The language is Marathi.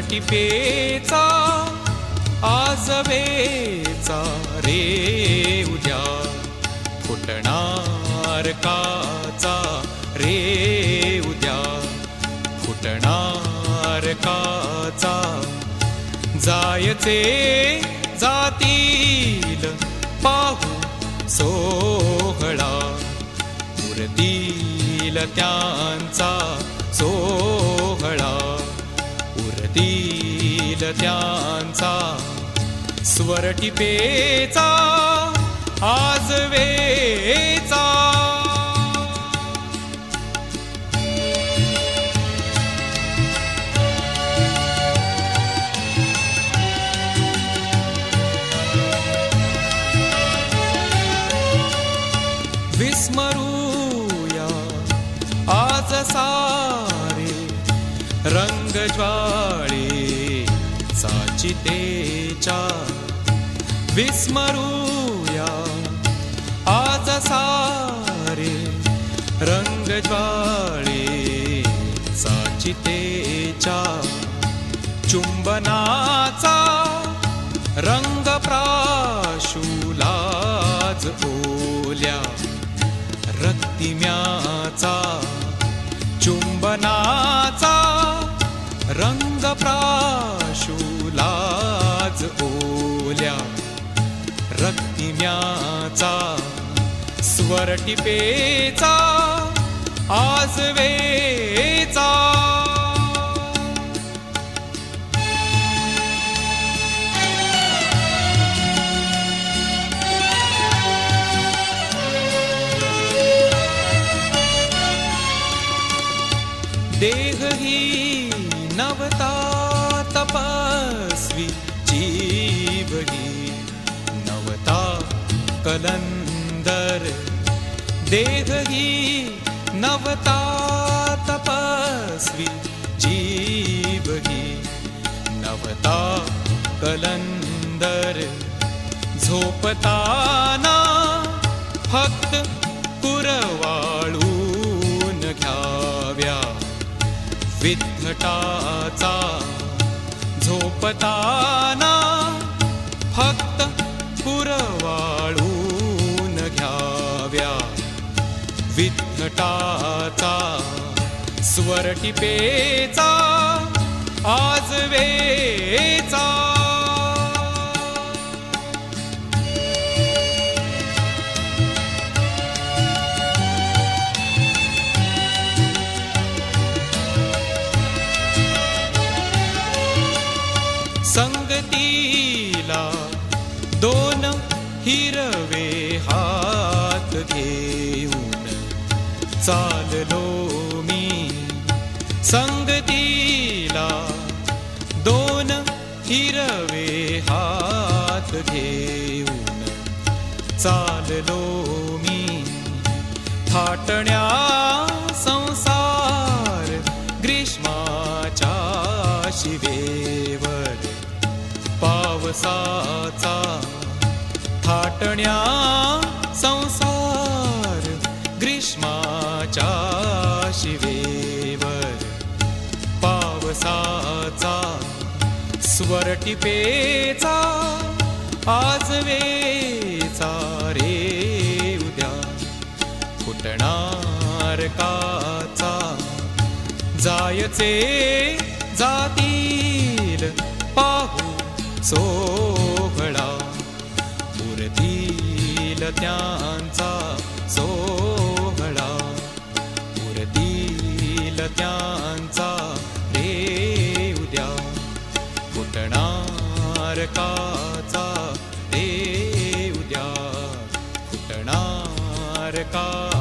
टिपेचा आज वेचा रे उद्या. फुटणार काचा रे उद्या. फुटणार काचा. जायचे जातील पाहू सोहळा. उरतील त्यांचा उरतील त्यांचा स्वर टिपेचा आज वेचा. विस्मरूया आज सा रंग ज्वाळे साचितेच्या विस्मरूया आज सारे रंग ज्वाळे साचितेच्या चुंबनाचा रंग प्राशुलाज ओल्या रक्तिम्याचा चुंबनाचा रंग प्राशुलाज ओल्या रक्तिम्याचा स्वर टिपेचा आज वे नवता तपस्वी जीभी नवता कलन्दर देहहि नवता तपस्वी जीवहि नवता कलन्दर झोपताना ना कुरवाळू विथटाचा झोपताना फक्त पुरवाळून घ्याव्या. विथटाचा स्वर टिपेचा आज वेचा संगतीला दोन हिरवे हात घेऊन चाललो मी. संगतीला दोन हिरवे हात घेऊन चाललो मी. थाटण्या थाटण्या संसार ग्रीष्माच्या शिवेवर. पावसाचा स्वर टिपेचा आज वेचा रे उद्या. फुटणार काचा जायचे जातील पाहू सो उरतील त्यांचा सोहळा. उरतील त्यांचा रे उद्या फुटणार काचा रे उद्या फुटणार का